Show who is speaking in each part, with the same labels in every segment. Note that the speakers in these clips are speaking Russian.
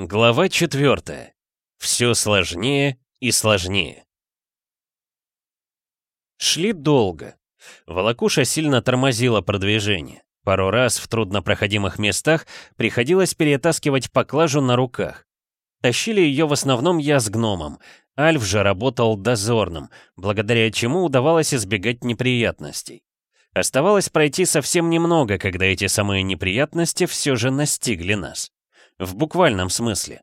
Speaker 1: Глава 4. Все сложнее и сложнее. Шли долго. Волокуша сильно тормозила продвижение. Пару раз в труднопроходимых местах приходилось перетаскивать поклажу на руках. Тащили ее в основном я с гномом. Альф же работал дозорным, благодаря чему удавалось избегать неприятностей. Оставалось пройти совсем немного, когда эти самые неприятности все же настигли нас. В буквальном смысле.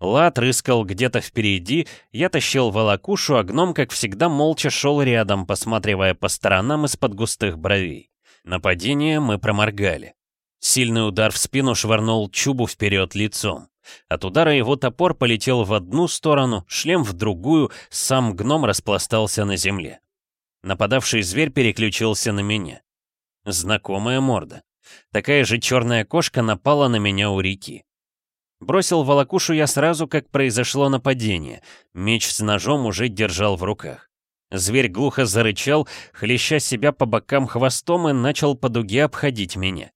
Speaker 1: Лад рыскал где-то впереди, я тащил волокушу, а гном, как всегда, молча шел рядом, посматривая по сторонам из-под густых бровей. Нападение мы проморгали. Сильный удар в спину швырнул чубу вперед лицом. От удара его топор полетел в одну сторону, шлем в другую, сам гном распластался на земле. Нападавший зверь переключился на меня. Знакомая морда. Такая же черная кошка напала на меня у реки. Бросил волокушу я сразу, как произошло нападение. Меч с ножом уже держал в руках. Зверь глухо зарычал, хлеща себя по бокам хвостом и начал по дуге обходить меня.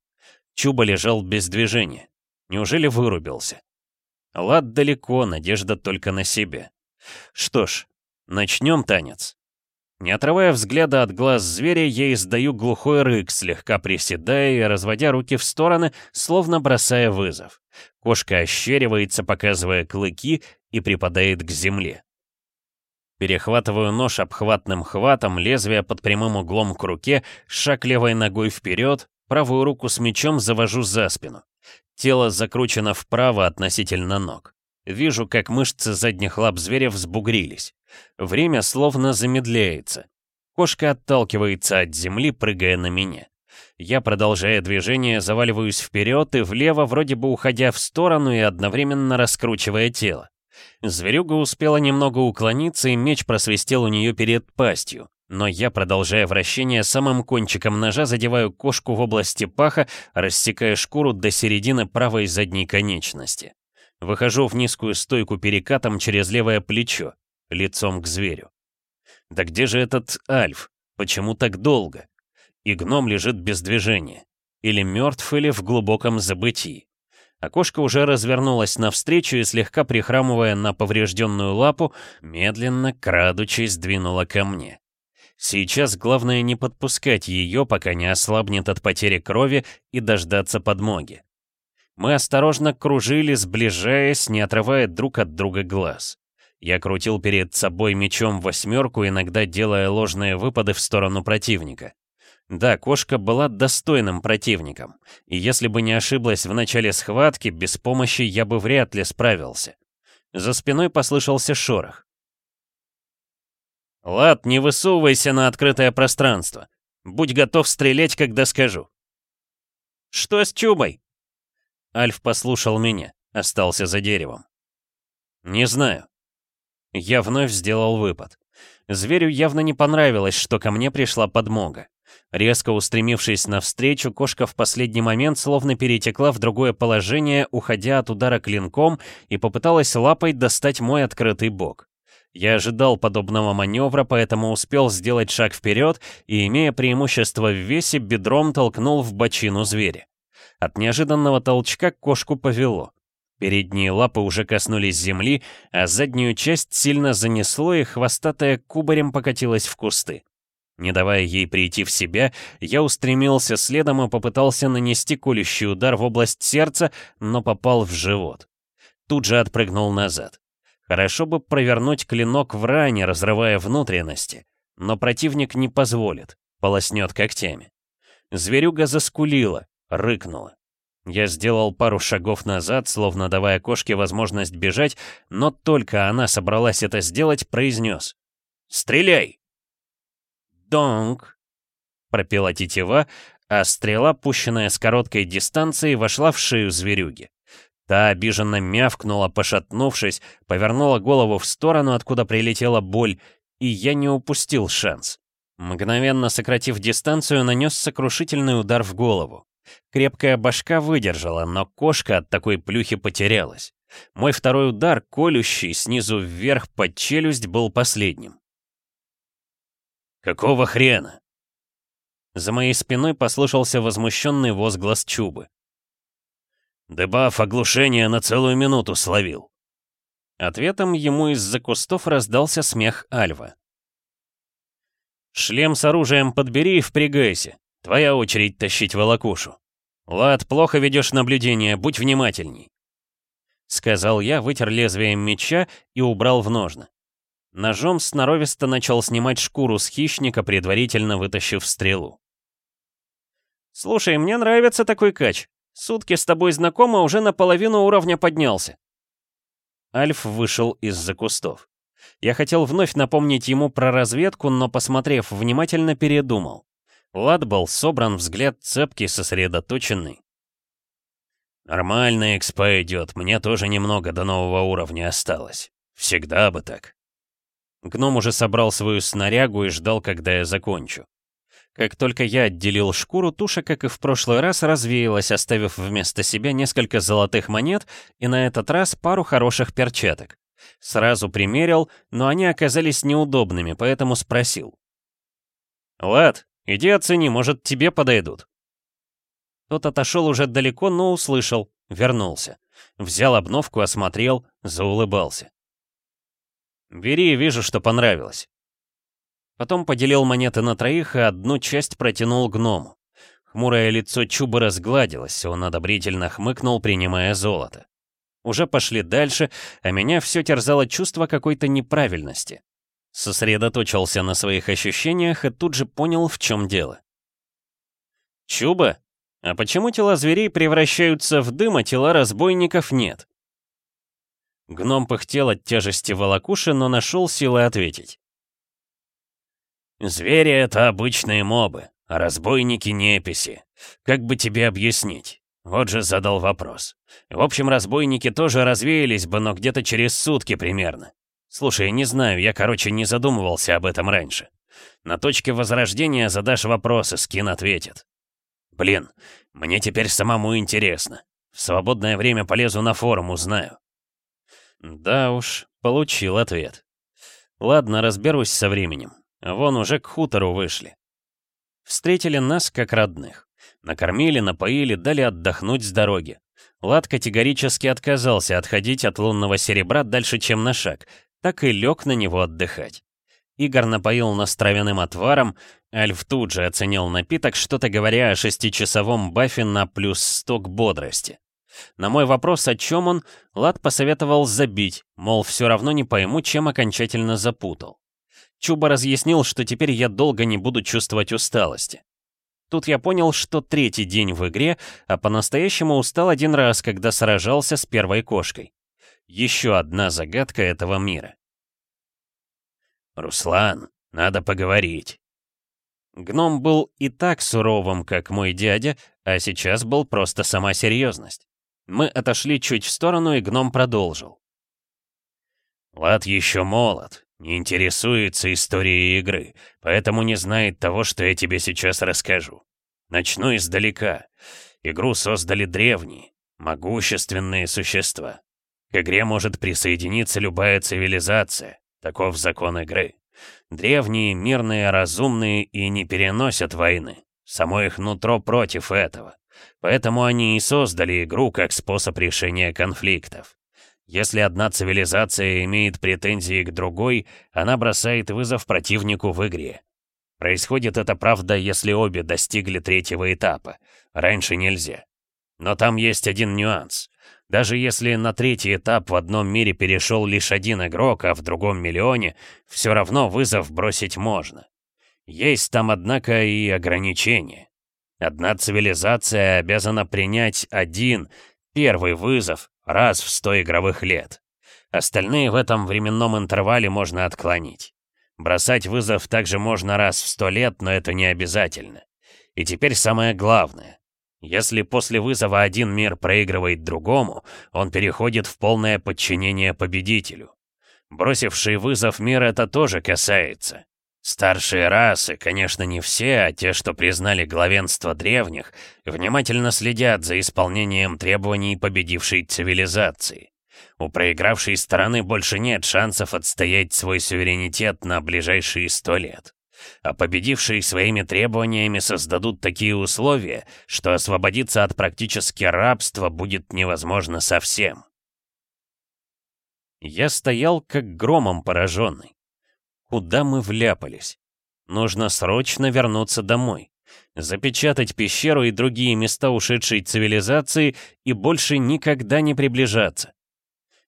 Speaker 1: Чуба лежал без движения. Неужели вырубился? Лад далеко, надежда только на себя. Что ж, начнем танец. Не отрывая взгляда от глаз зверя, я издаю глухой рык, слегка приседая и разводя руки в стороны, словно бросая вызов. Кошка ощеривается, показывая клыки, и припадает к земле. Перехватываю нож обхватным хватом, лезвие под прямым углом к руке, шаг левой ногой вперед, правую руку с мечом завожу за спину. Тело закручено вправо относительно ног. Вижу, как мышцы задних лап зверя взбугрились. Время словно замедляется. Кошка отталкивается от земли, прыгая на меня. Я, продолжая движение, заваливаюсь вперед и влево, вроде бы уходя в сторону и одновременно раскручивая тело. Зверюга успела немного уклониться, и меч просвистел у нее перед пастью. Но я, продолжая вращение, самым кончиком ножа задеваю кошку в области паха, рассекая шкуру до середины правой задней конечности. Выхожу в низкую стойку перекатом через левое плечо, лицом к зверю. Да где же этот Альф? Почему так долго? и гном лежит без движения. Или мертв, или в глубоком забытии. Окошко уже развернулось навстречу и, слегка прихрамывая на поврежденную лапу, медленно, крадучись, двинуло ко мне. Сейчас главное не подпускать ее, пока не ослабнет от потери крови и дождаться подмоги. Мы осторожно кружили, сближаясь, не отрывая друг от друга глаз. Я крутил перед собой мечом восьмерку, иногда делая ложные выпады в сторону противника. Да, кошка была достойным противником, и если бы не ошиблась в начале схватки, без помощи я бы вряд ли справился. За спиной послышался шорох. «Лад, не высовывайся на открытое пространство. Будь готов стрелять, когда скажу». «Что с Чубой?» Альф послушал меня, остался за деревом. «Не знаю». Я вновь сделал выпад. Зверю явно не понравилось, что ко мне пришла подмога. Резко устремившись навстречу, кошка в последний момент словно перетекла в другое положение, уходя от удара клинком, и попыталась лапой достать мой открытый бок. Я ожидал подобного маневра, поэтому успел сделать шаг вперед и, имея преимущество в весе, бедром толкнул в бочину зверя. От неожиданного толчка кошку повело. Передние лапы уже коснулись земли, а заднюю часть сильно занесло, и хвостатая кубарем покатилась в кусты. Не давая ей прийти в себя, я устремился следом и попытался нанести колющий удар в область сердца, но попал в живот. Тут же отпрыгнул назад. Хорошо бы провернуть клинок в ране, разрывая внутренности, но противник не позволит, полоснет когтями. Зверюга заскулила, рыкнула. Я сделал пару шагов назад, словно давая кошке возможность бежать, но только она собралась это сделать, произнес «Стреляй!» «Донг!» — пропела тетива, а стрела, пущенная с короткой дистанции, вошла в шею зверюги. Та обиженно мявкнула, пошатнувшись, повернула голову в сторону, откуда прилетела боль, и я не упустил шанс. Мгновенно сократив дистанцию, нанес сокрушительный удар в голову. Крепкая башка выдержала, но кошка от такой плюхи потерялась. Мой второй удар, колющий снизу вверх под челюсть, был последним. «Какого хрена?» За моей спиной послышался возмущенный возглас Чубы. Дебаф оглушения на целую минуту словил». Ответом ему из-за кустов раздался смех Альва. «Шлем с оружием подбери и впрягайся. Твоя очередь тащить волокушу. Лад, плохо ведешь наблюдение, будь внимательней». Сказал я, вытер лезвием меча и убрал в ножны. Ножом сноровисто начал снимать шкуру с хищника, предварительно вытащив стрелу. «Слушай, мне нравится такой кач. Сутки с тобой знакома, уже наполовину уровня поднялся». Альф вышел из-за кустов. Я хотел вновь напомнить ему про разведку, но, посмотрев внимательно, передумал. Лад был собран, взгляд цепкий, сосредоточенный. «Нормально экспо идет, мне тоже немного до нового уровня осталось. Всегда бы так». Гном уже собрал свою снарягу и ждал, когда я закончу. Как только я отделил шкуру, туша, как и в прошлый раз, развеялась, оставив вместо себя несколько золотых монет и на этот раз пару хороших перчаток. Сразу примерил, но они оказались неудобными, поэтому спросил. «Лад, иди оцени, может, тебе подойдут». Тот отошел уже далеко, но услышал, вернулся. Взял обновку, осмотрел, заулыбался. «Бери, вижу, что понравилось». Потом поделил монеты на троих и одну часть протянул гному. Хмурое лицо Чуба разгладилось, он одобрительно хмыкнул, принимая золото. Уже пошли дальше, а меня все терзало чувство какой-то неправильности. Сосредоточился на своих ощущениях и тут же понял, в чем дело. «Чуба, а почему тела зверей превращаются в дым, а тела разбойников нет?» Гном пыхтел от тяжести волокуши, но нашел силы ответить. «Звери — это обычные мобы, а разбойники — неписи. Как бы тебе объяснить? Вот же задал вопрос. В общем, разбойники тоже развеялись бы, но где-то через сутки примерно. Слушай, не знаю, я, короче, не задумывался об этом раньше. На точке возрождения задашь вопросы, скин ответит. Блин, мне теперь самому интересно. В свободное время полезу на форум, узнаю. Да уж, получил ответ. Ладно, разберусь со временем. Вон уже к хутору вышли. Встретили нас как родных. Накормили, напоили, дали отдохнуть с дороги. Лад категорически отказался отходить от лунного серебра дальше, чем на шаг, так и лег на него отдыхать. Игорь напоил нас травяным отваром, Альф тут же оценил напиток, что-то говоря о шестичасовом бафе на плюс 100 к бодрости. На мой вопрос, о чем он, Лад посоветовал забить, мол, все равно не пойму, чем окончательно запутал. Чуба разъяснил, что теперь я долго не буду чувствовать усталости. Тут я понял, что третий день в игре, а по-настоящему устал один раз, когда сражался с первой кошкой. Еще одна загадка этого мира. «Руслан, надо поговорить». Гном был и так суровым, как мой дядя, а сейчас был просто сама серьезность. Мы отошли чуть в сторону, и гном продолжил. «Лад еще молод, не интересуется историей игры, поэтому не знает того, что я тебе сейчас расскажу. Начну издалека. Игру создали древние, могущественные существа. К игре может присоединиться любая цивилизация, таков закон игры. Древние, мирные, разумные и не переносят войны. Само их нутро против этого. Поэтому они и создали игру как способ решения конфликтов. Если одна цивилизация имеет претензии к другой, она бросает вызов противнику в игре. Происходит это, правда, если обе достигли третьего этапа. Раньше нельзя. Но там есть один нюанс. Даже если на третий этап в одном мире перешел лишь один игрок, а в другом миллионе, все равно вызов бросить можно. Есть там, однако, и ограничения. Одна цивилизация обязана принять один, первый вызов, раз в 100 игровых лет. Остальные в этом временном интервале можно отклонить. Бросать вызов также можно раз в 100 лет, но это не обязательно. И теперь самое главное. Если после вызова один мир проигрывает другому, он переходит в полное подчинение победителю. Бросивший вызов мир это тоже касается. Старшие расы, конечно, не все, а те, что признали главенство древних, внимательно следят за исполнением требований победившей цивилизации. У проигравшей стороны больше нет шансов отстоять свой суверенитет на ближайшие сто лет. А победившие своими требованиями создадут такие условия, что освободиться от практически рабства будет невозможно совсем. Я стоял как громом пораженный. Куда мы вляпались? Нужно срочно вернуться домой, запечатать пещеру и другие места ушедшей цивилизации и больше никогда не приближаться.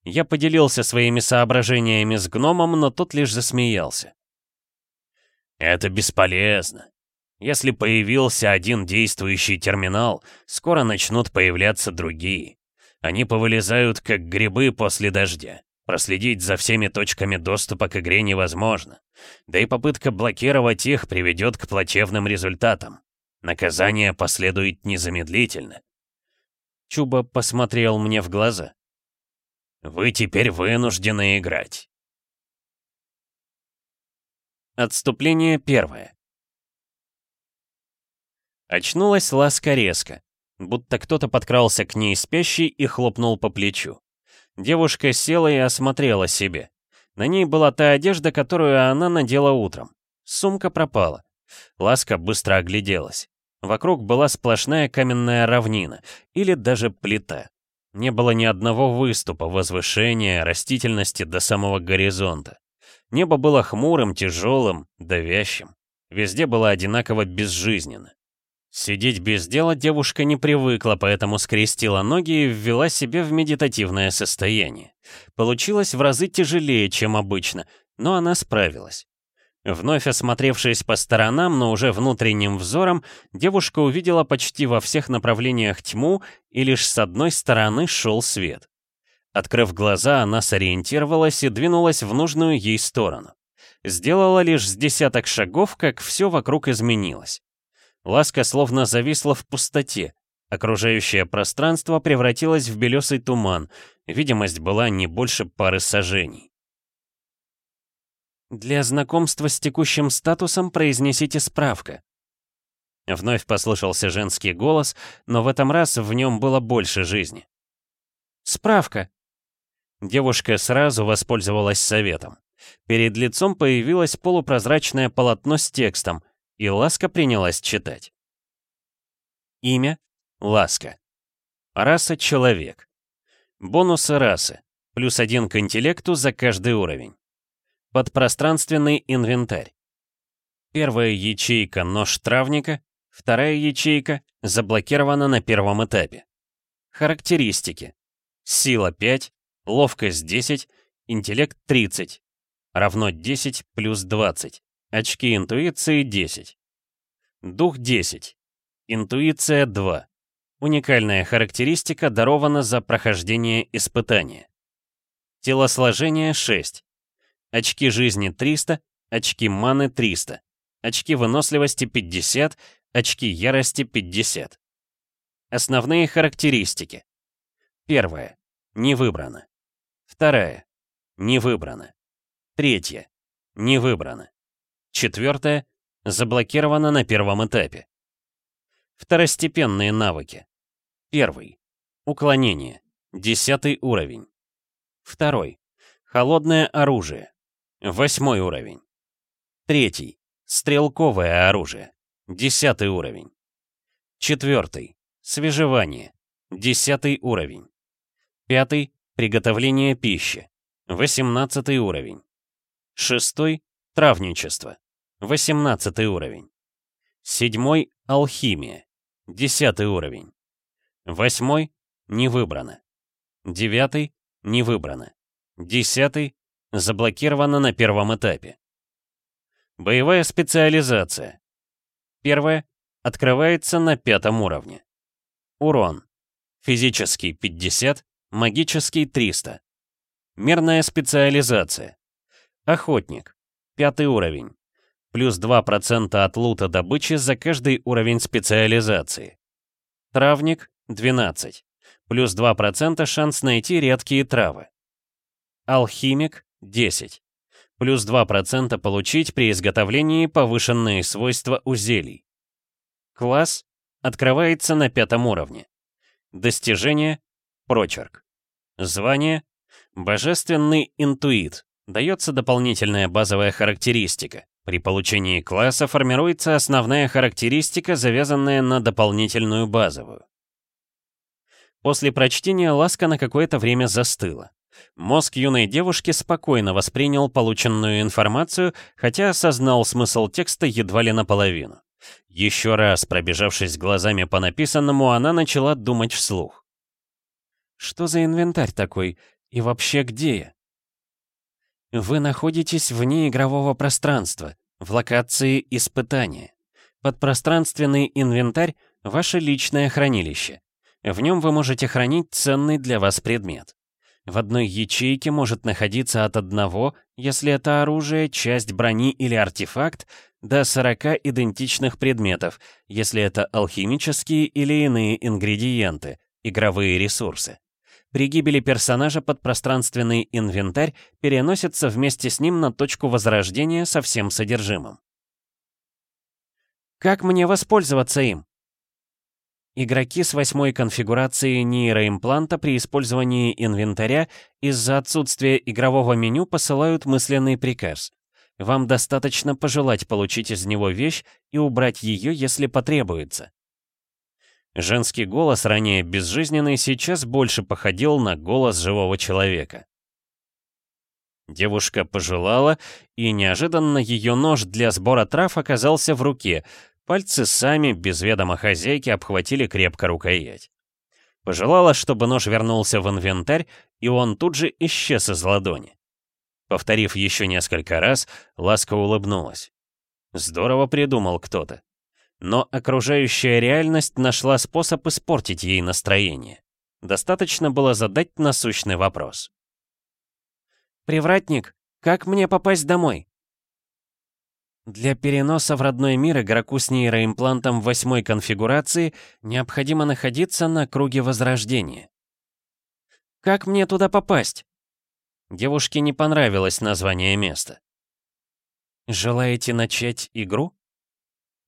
Speaker 1: Я поделился своими соображениями с гномом, но тот лишь засмеялся. «Это бесполезно. Если появился один действующий терминал, скоро начнут появляться другие. Они повылезают, как грибы после дождя. Проследить за всеми точками доступа к игре невозможно. Да и попытка блокировать их приведет к плачевным результатам. Наказание последует незамедлительно. Чуба посмотрел мне в глаза. «Вы теперь вынуждены играть». Отступление первое. Очнулась Ласка резко, будто кто-то подкрался к ней спящий и хлопнул по плечу. Девушка села и осмотрела себе. На ней была та одежда, которую она надела утром. Сумка пропала. Ласка быстро огляделась. Вокруг была сплошная каменная равнина, или даже плита. Не было ни одного выступа, возвышения, растительности до самого горизонта. Небо было хмурым, тяжелым, давящим. Везде было одинаково безжизненно. Сидеть без дела девушка не привыкла, поэтому скрестила ноги и ввела себя в медитативное состояние. Получилось в разы тяжелее, чем обычно, но она справилась. Вновь осмотревшись по сторонам, но уже внутренним взором, девушка увидела почти во всех направлениях тьму, и лишь с одной стороны шел свет. Открыв глаза, она сориентировалась и двинулась в нужную ей сторону. Сделала лишь с десяток шагов, как все вокруг изменилось. Ласка словно зависла в пустоте. Окружающее пространство превратилось в белесый туман. Видимость была не больше пары сажений. «Для знакомства с текущим статусом произнесите справка». Вновь послышался женский голос, но в этом раз в нем было больше жизни. «Справка». Девушка сразу воспользовалась советом. Перед лицом появилось полупрозрачное полотно с текстом — и Ласка принялась читать. Имя — Ласка. Раса — человек. Бонусы расы. Плюс один к интеллекту за каждый уровень. Подпространственный инвентарь. Первая ячейка — нож травника, вторая ячейка заблокирована на первом этапе. Характеристики. Сила 5, ловкость 10, интеллект 30, равно 10 плюс 20. Очки интуиции 10. Дух 10. Интуиция 2. Уникальная характеристика дарована за прохождение испытания. Телосложение 6. Очки жизни 300, очки маны 300. Очки выносливости 50, очки ярости 50. Основные характеристики. Первая. Не выбрано. Вторая. Не выбрано. Третья. Не выбрано. Четвертое — заблокировано на первом этапе. Второстепенные навыки. Первый. Уклонение. Десятый уровень. Второй. Холодное оружие. Восьмой уровень. Третий. Стрелковое оружие. Десятый уровень. Четвертый. Свежевание. Десятый уровень. Пятый. Приготовление пищи. Восемнадцатый уровень. Шестой. Травничество. 18 уровень. Седьмой — алхимия. 10 уровень. Восьмой — не выбрано. Девятый — не выбрано. Десятый — заблокировано на первом этапе. Боевая специализация. Первая — открывается на пятом уровне. Урон. Физический 50, магический 300. Мерная специализация. Охотник. Пятый уровень плюс 2% от лута добычи за каждый уровень специализации. Травник — 12, плюс 2% шанс найти редкие травы. Алхимик — 10, плюс 2% получить при изготовлении повышенные свойства у. Класс открывается на пятом уровне. Достижение — прочерк. Звание — божественный интуит, дается дополнительная базовая характеристика При получении класса формируется основная характеристика, завязанная на дополнительную базовую. После прочтения Ласка на какое-то время застыла. Мозг юной девушки спокойно воспринял полученную информацию, хотя осознал смысл текста едва ли наполовину. Еще раз пробежавшись глазами по написанному, она начала думать вслух. «Что за инвентарь такой? И вообще где я?» Вы находитесь вне игрового пространства, в локации испытания. Подпространственный инвентарь — ваше личное хранилище. В нем вы можете хранить ценный для вас предмет. В одной ячейке может находиться от одного, если это оружие, часть брони или артефакт, до 40 идентичных предметов, если это алхимические или иные ингредиенты, игровые ресурсы. При гибели персонажа подпространственный инвентарь переносится вместе с ним на точку возрождения со всем содержимым. Как мне воспользоваться им? Игроки с восьмой конфигурацией нейроимпланта при использовании инвентаря из-за отсутствия игрового меню посылают мысленный приказ. Вам достаточно пожелать получить из него вещь и убрать ее, если потребуется. Женский голос, ранее безжизненный, сейчас больше походил на голос живого человека. Девушка пожелала, и неожиданно ее нож для сбора трав оказался в руке. Пальцы сами, без ведома хозяйки, обхватили крепко рукоять. Пожелала, чтобы нож вернулся в инвентарь, и он тут же исчез из ладони. Повторив еще несколько раз, Ласка улыбнулась. Здорово придумал кто-то но окружающая реальность нашла способ испортить ей настроение. Достаточно было задать насущный вопрос. «Привратник, как мне попасть домой?» Для переноса в родной мир игроку с нейроимплантом восьмой конфигурации необходимо находиться на круге возрождения. «Как мне туда попасть?» Девушке не понравилось название места. «Желаете начать игру?»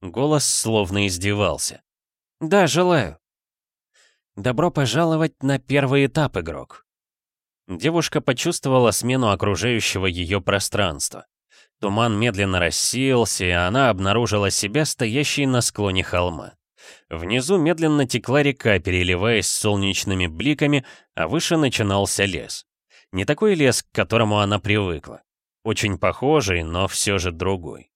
Speaker 1: Голос словно издевался. «Да, желаю». «Добро пожаловать на первый этап, игрок». Девушка почувствовала смену окружающего ее пространства. Туман медленно рассеялся, и она обнаружила себя стоящей на склоне холма. Внизу медленно текла река, переливаясь солнечными бликами, а выше начинался лес. Не такой лес, к которому она привыкла. Очень похожий, но все же другой.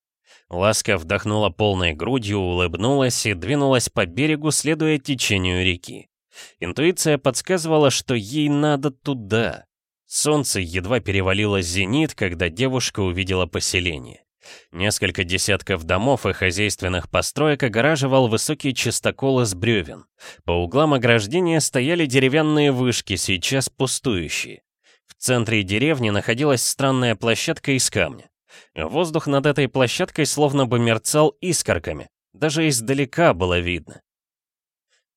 Speaker 1: Ласка вдохнула полной грудью, улыбнулась и двинулась по берегу, следуя течению реки. Интуиция подсказывала, что ей надо туда. Солнце едва перевалило зенит, когда девушка увидела поселение. Несколько десятков домов и хозяйственных построек огораживал высокий чистокол из бревен. По углам ограждения стояли деревянные вышки, сейчас пустующие. В центре деревни находилась странная площадка из камня. Воздух над этой площадкой словно бы мерцал искорками. Даже издалека было видно.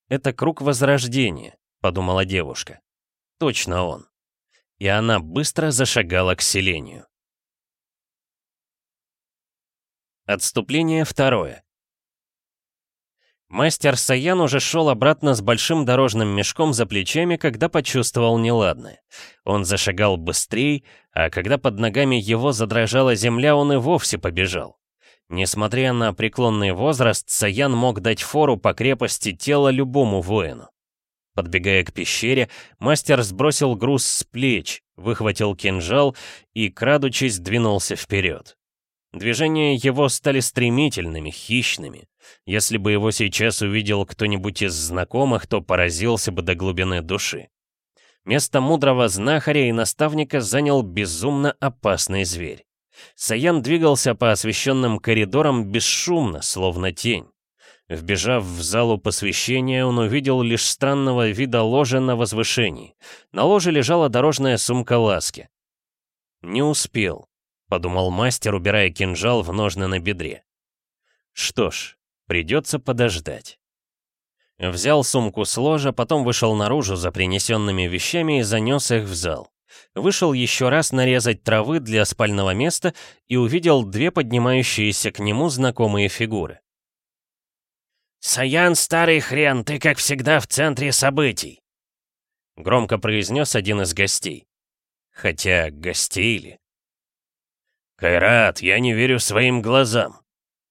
Speaker 1: «Это круг возрождения», — подумала девушка. «Точно он». И она быстро зашагала к селению. Отступление второе. Мастер Саян уже шел обратно с большим дорожным мешком за плечами, когда почувствовал неладное. Он зашагал быстрее, а когда под ногами его задрожала земля, он и вовсе побежал. Несмотря на преклонный возраст, Саян мог дать фору по крепости тела любому воину. Подбегая к пещере, мастер сбросил груз с плеч, выхватил кинжал и, крадучись, двинулся вперед. Движения его стали стремительными, хищными. Если бы его сейчас увидел кто-нибудь из знакомых, то поразился бы до глубины души. Место мудрого знахаря и наставника занял безумно опасный зверь. Саян двигался по освещенным коридорам бесшумно, словно тень. Вбежав в залу посвящения, он увидел лишь странного вида ложа на возвышении. На ложе лежала дорожная сумка ласки. Не успел. — подумал мастер, убирая кинжал в ножны на бедре. «Что ж, придется подождать». Взял сумку с ложа, потом вышел наружу за принесенными вещами и занес их в зал. Вышел еще раз нарезать травы для спального места и увидел две поднимающиеся к нему знакомые фигуры. «Саян, старый хрен, ты, как всегда, в центре событий!» Громко произнес один из гостей. Хотя гостей ли? «Кайрат, я не верю своим глазам.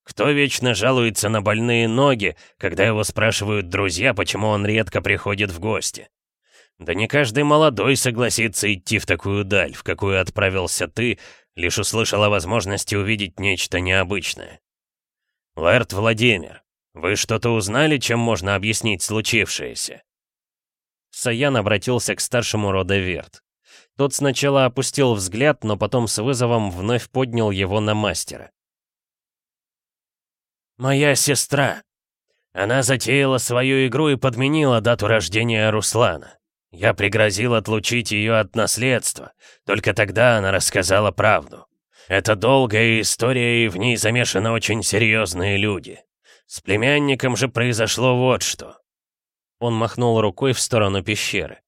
Speaker 1: Кто вечно жалуется на больные ноги, когда его спрашивают друзья, почему он редко приходит в гости? Да не каждый молодой согласится идти в такую даль, в какую отправился ты, лишь услышал о возможности увидеть нечто необычное. Лэрд Владимир, вы что-то узнали, чем можно объяснить случившееся?» Саян обратился к старшему рода Верт. Тот сначала опустил взгляд, но потом с вызовом вновь поднял его на мастера. «Моя сестра. Она затеяла свою игру и подменила дату рождения Руслана. Я пригрозил отлучить ее от наследства. Только тогда она рассказала правду. Это долгая история, и в ней замешаны очень серьезные люди. С племянником же произошло вот что». Он махнул рукой в сторону пещеры.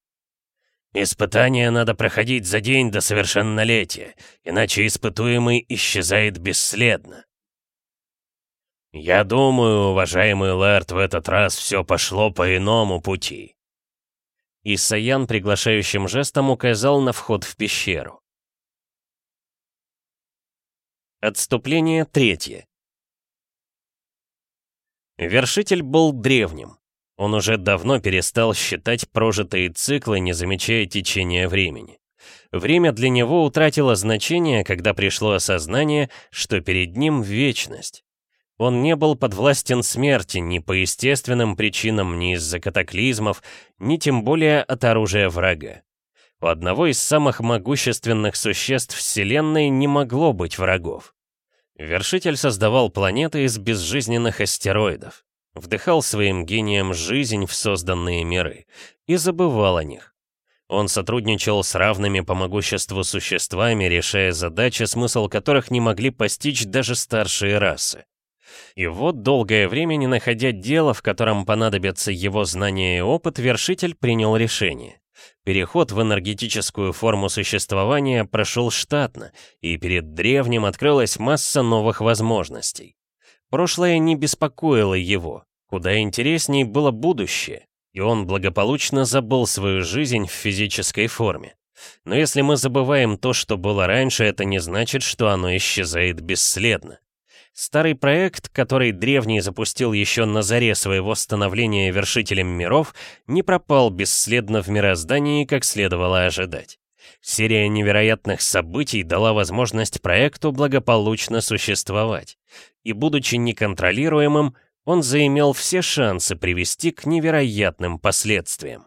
Speaker 1: Испытания надо проходить за день до совершеннолетия, иначе испытуемый исчезает бесследно. Я думаю, уважаемый Лэрд, в этот раз все пошло по иному пути. Исаян приглашающим жестом указал на вход в пещеру. Отступление третье. Вершитель был древним. Он уже давно перестал считать прожитые циклы, не замечая течения времени. Время для него утратило значение, когда пришло осознание, что перед ним вечность. Он не был подвластен смерти ни по естественным причинам, ни из-за катаклизмов, ни тем более от оружия врага. У одного из самых могущественных существ Вселенной не могло быть врагов. Вершитель создавал планеты из безжизненных астероидов вдыхал своим гением жизнь в созданные миры и забывал о них. Он сотрудничал с равными по могуществу существами, решая задачи, смысл которых не могли постичь даже старшие расы. И вот, долгое время не находя дела, в котором понадобятся его знания и опыт, вершитель принял решение. Переход в энергетическую форму существования прошел штатно, и перед древним открылась масса новых возможностей. Прошлое не беспокоило его, куда интереснее было будущее, и он благополучно забыл свою жизнь в физической форме. Но если мы забываем то, что было раньше, это не значит, что оно исчезает бесследно. Старый проект, который Древний запустил еще на заре своего становления вершителем миров, не пропал бесследно в мироздании, как следовало ожидать. Серия невероятных событий дала возможность проекту благополучно существовать. И будучи неконтролируемым, он заимел все шансы привести к невероятным последствиям.